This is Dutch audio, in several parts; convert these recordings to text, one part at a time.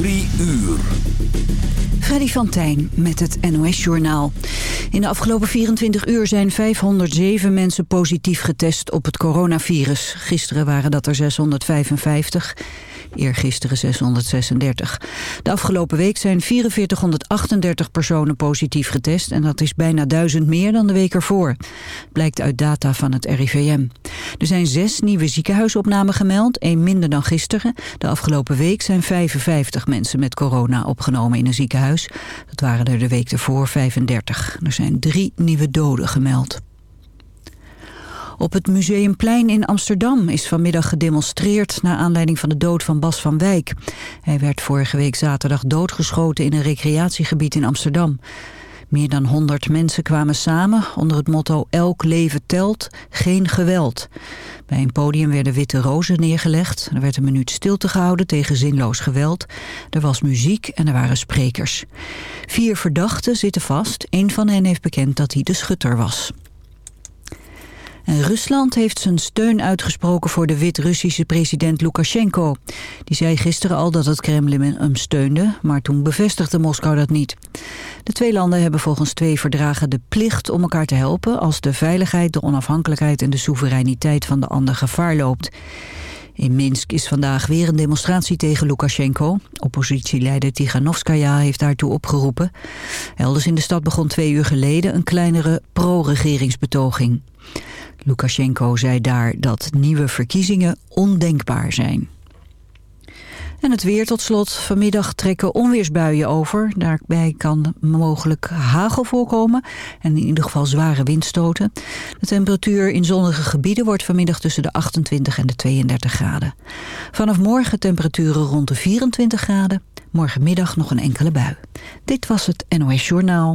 Drie uur. Freddy van Tijn met het NOS-journaal. In de afgelopen 24 uur zijn 507 mensen positief getest op het coronavirus. Gisteren waren dat er 655 eergisteren 636. De afgelopen week zijn 4438 personen positief getest... en dat is bijna duizend meer dan de week ervoor. Blijkt uit data van het RIVM. Er zijn zes nieuwe ziekenhuisopnamen gemeld, één minder dan gisteren. De afgelopen week zijn 55 mensen met corona opgenomen in een ziekenhuis. Dat waren er de week ervoor 35. Er zijn drie nieuwe doden gemeld. Op het Museumplein in Amsterdam is vanmiddag gedemonstreerd... naar aanleiding van de dood van Bas van Wijk. Hij werd vorige week zaterdag doodgeschoten in een recreatiegebied in Amsterdam. Meer dan 100 mensen kwamen samen onder het motto Elk leven telt, geen geweld. Bij een podium werden witte rozen neergelegd. Er werd een minuut stilte gehouden tegen zinloos geweld. Er was muziek en er waren sprekers. Vier verdachten zitten vast. Een van hen heeft bekend dat hij de schutter was. Rusland heeft zijn steun uitgesproken voor de Wit-Russische president Lukashenko. Die zei gisteren al dat het Kremlin hem steunde, maar toen bevestigde Moskou dat niet. De twee landen hebben volgens twee verdragen de plicht om elkaar te helpen... als de veiligheid, de onafhankelijkheid en de soevereiniteit van de ander gevaar loopt. In Minsk is vandaag weer een demonstratie tegen Lukashenko. Oppositieleider Tiganovskaya heeft daartoe opgeroepen. Elders in de stad begon twee uur geleden een kleinere pro-regeringsbetoging. Lukashenko zei daar dat nieuwe verkiezingen ondenkbaar zijn. En het weer tot slot. Vanmiddag trekken onweersbuien over. Daarbij kan mogelijk hagel voorkomen en in ieder geval zware windstoten. De temperatuur in zonnige gebieden wordt vanmiddag tussen de 28 en de 32 graden. Vanaf morgen temperaturen rond de 24 graden. Morgenmiddag nog een enkele bui. Dit was het NOS Journaal.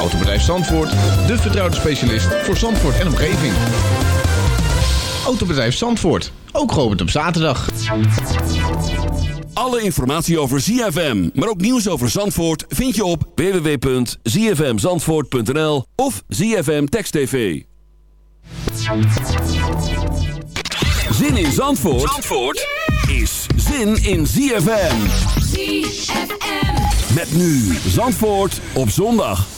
Autobedrijf Zandvoort, de vertrouwde specialist voor Zandvoort en omgeving. Autobedrijf Zandvoort, ook geopend op zaterdag. Alle informatie over ZFM, maar ook nieuws over Zandvoort... vind je op www.zfmzandvoort.nl of ZFM Text TV. Zin in Zandvoort, Zandvoort is zin in ZFM. ZFM. Met nu Zandvoort op zondag.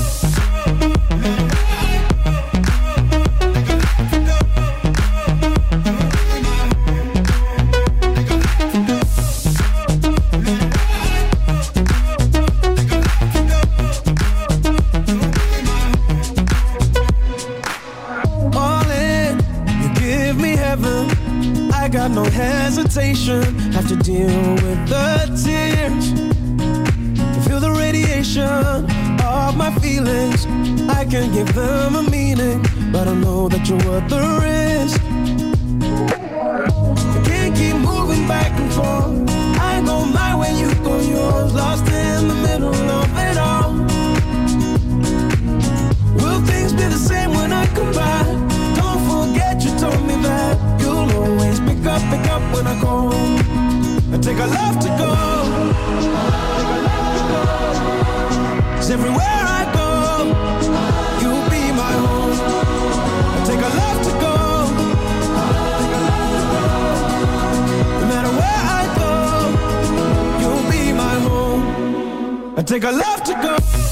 Take a love to go.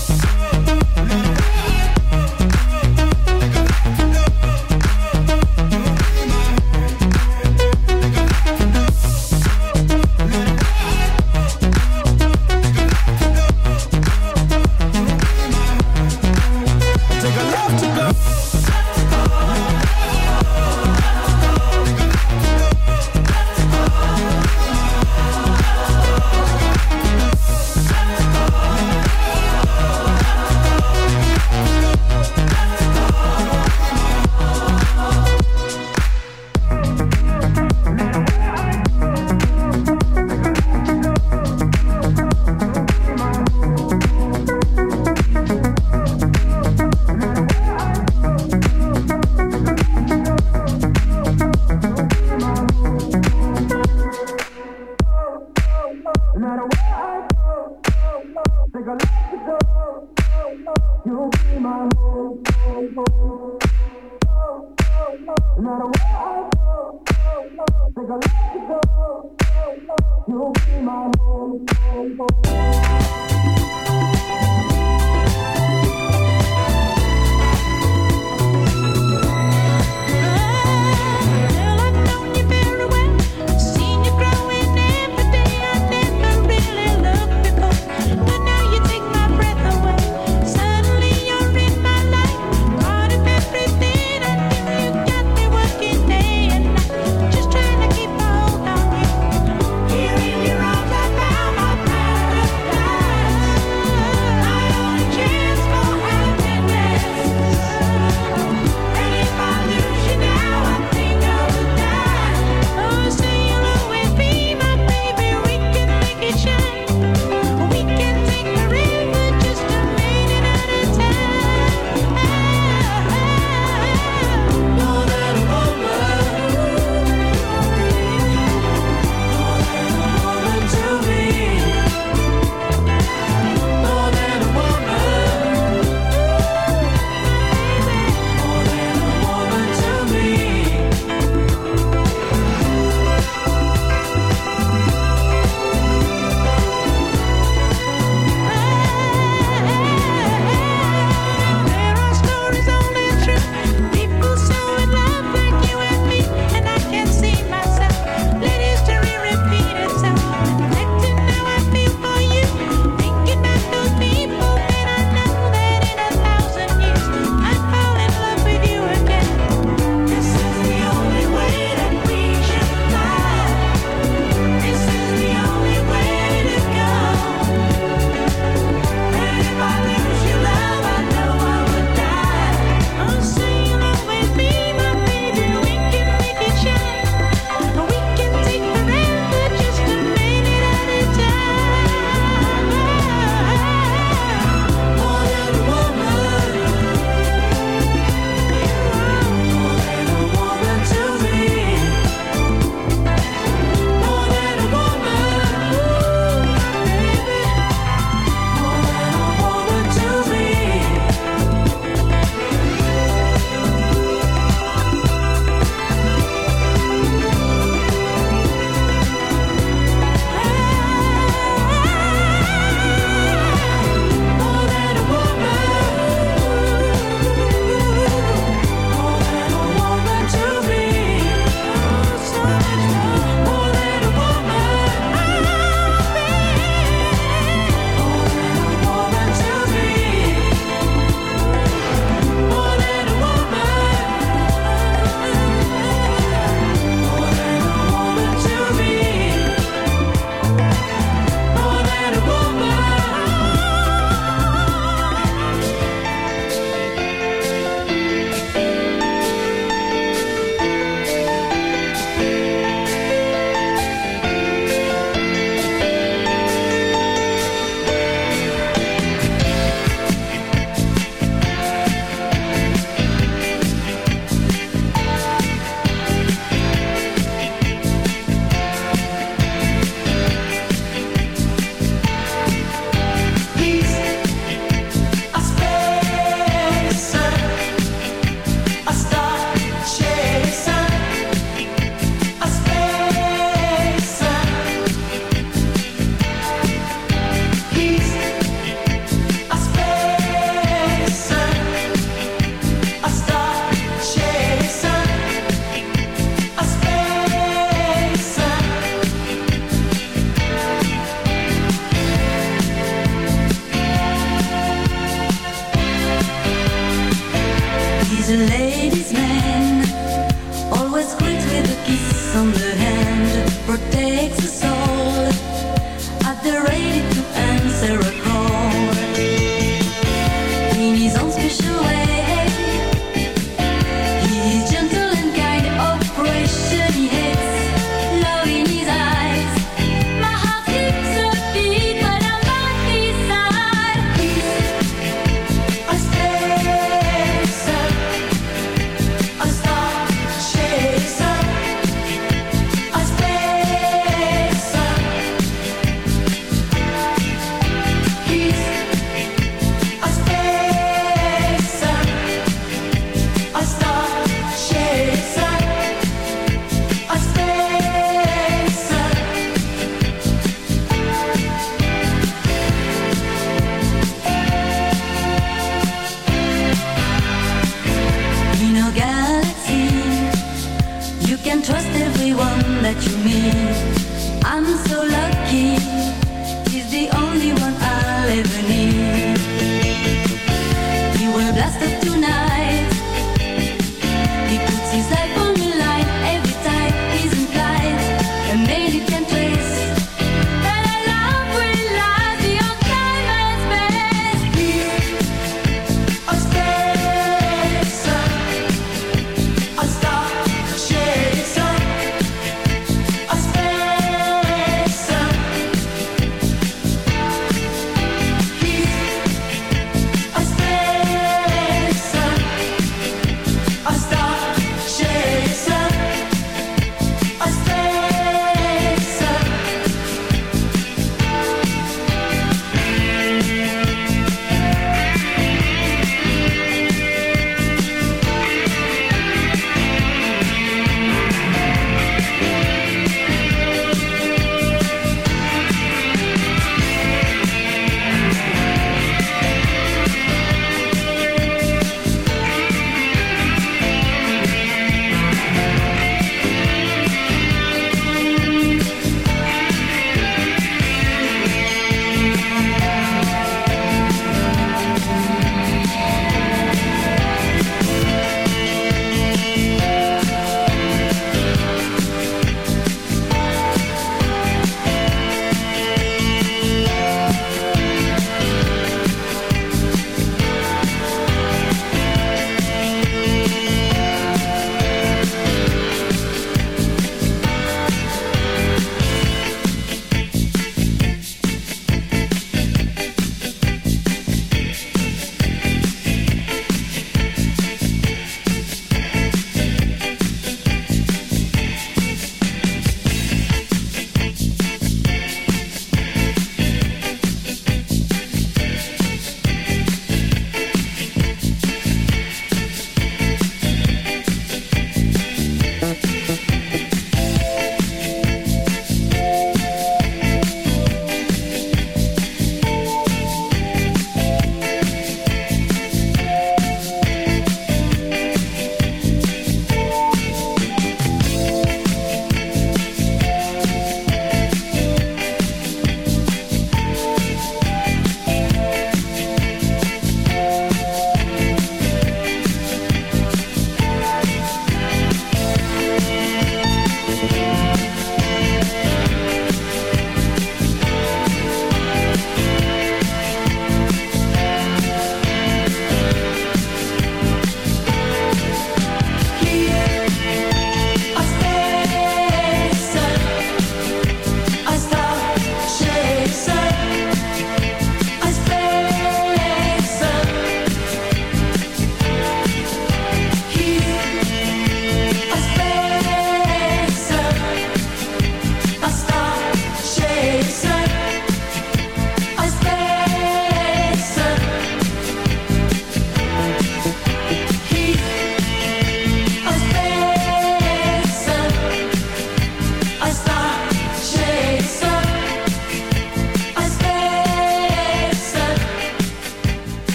hand protects us all.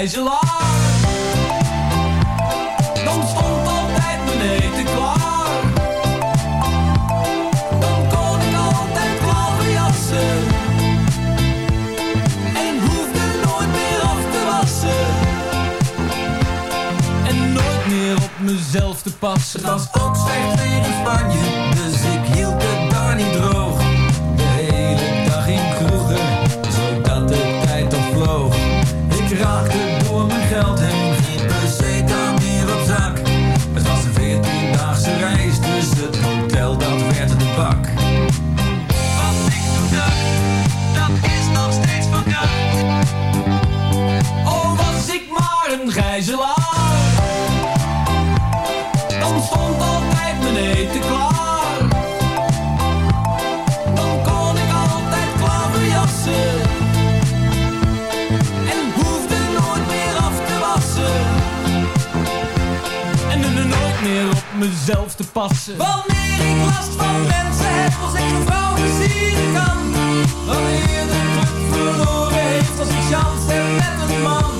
Angela! Wanneer ik last van mensen heb, als ik een vrouw versieren kan. Wanneer de druk verloren heeft, als ik chance heb met een man.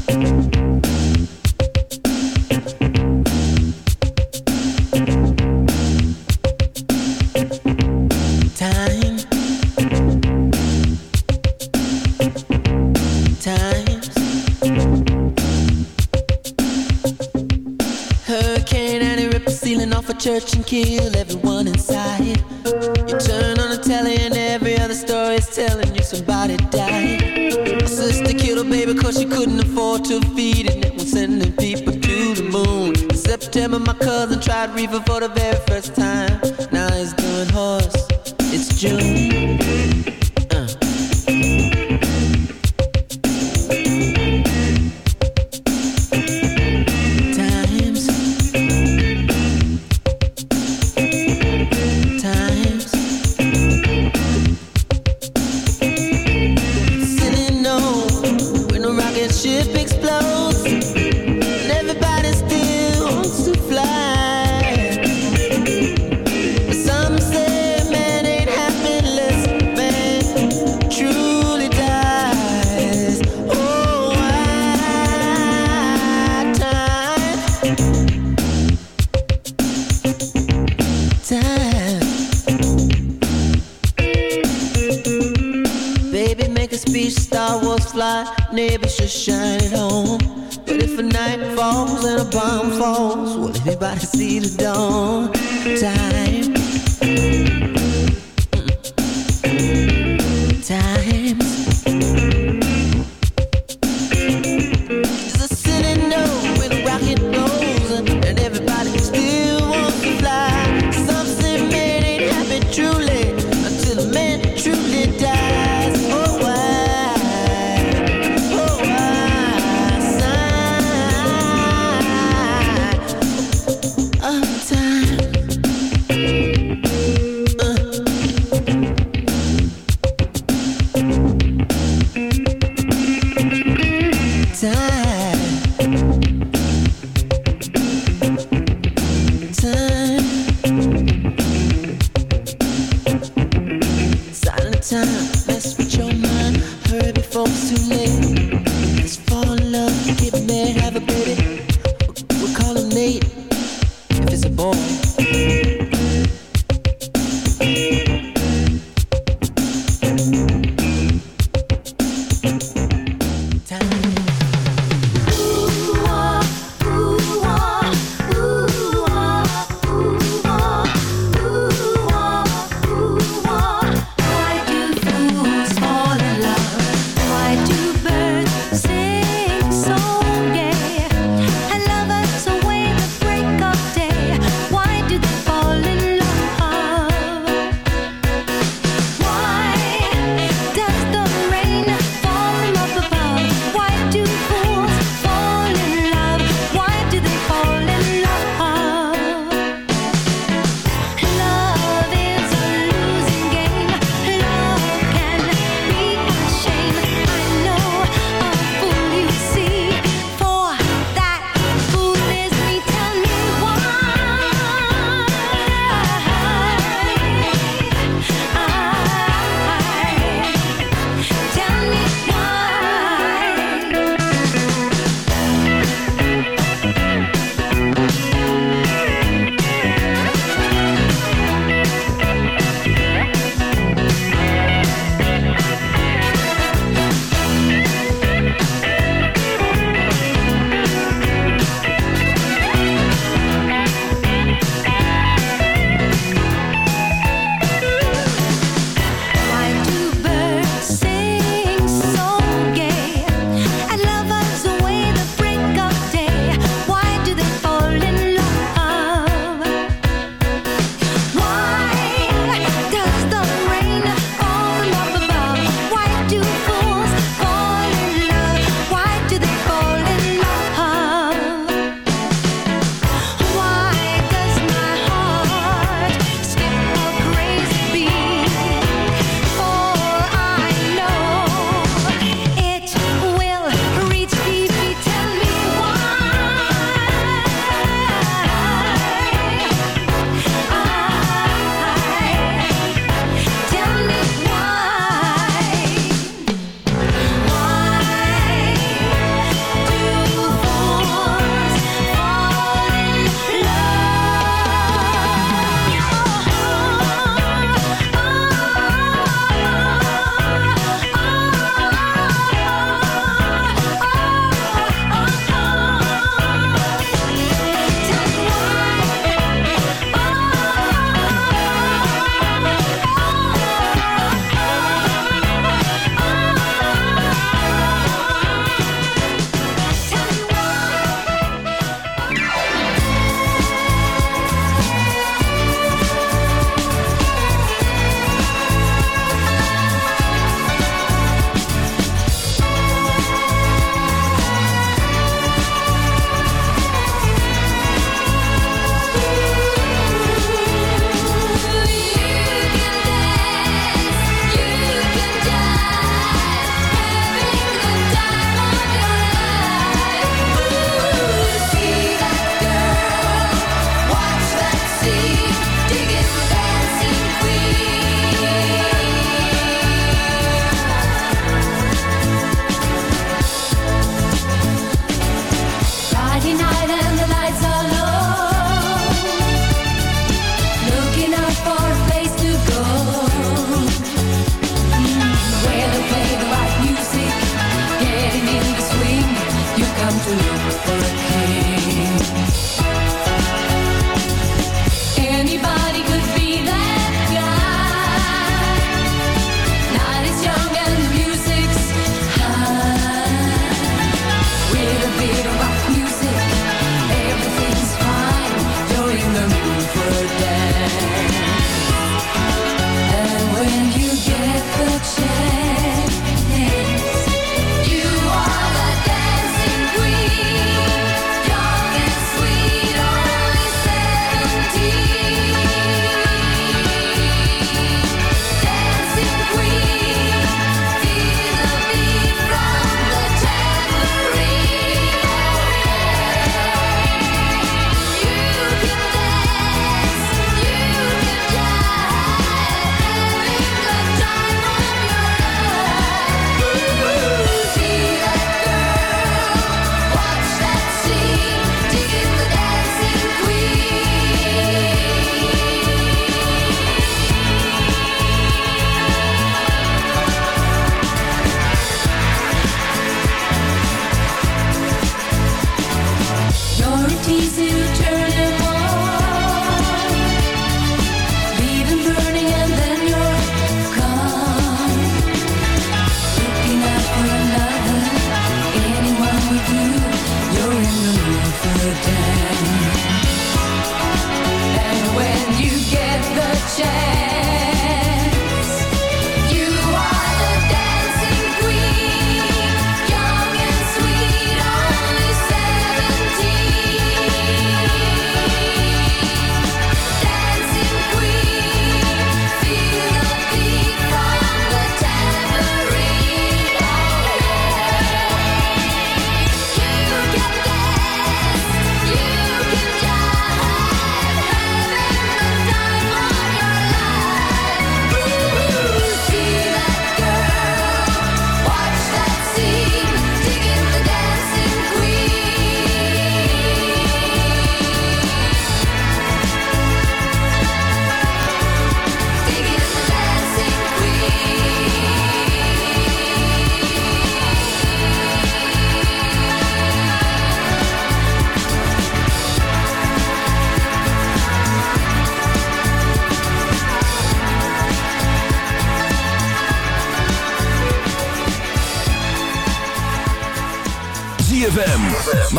Killed everyone inside. You turn on the telly and every other story is telling you somebody died. My sister killed her baby cause she couldn't afford to feed it. And was sending people to the moon. In September, my cousin tried reefer for the very Star Wars fly, neighbors should shine it home. But if a night falls and a bomb falls, will anybody see the dawn? Time.